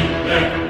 Amen.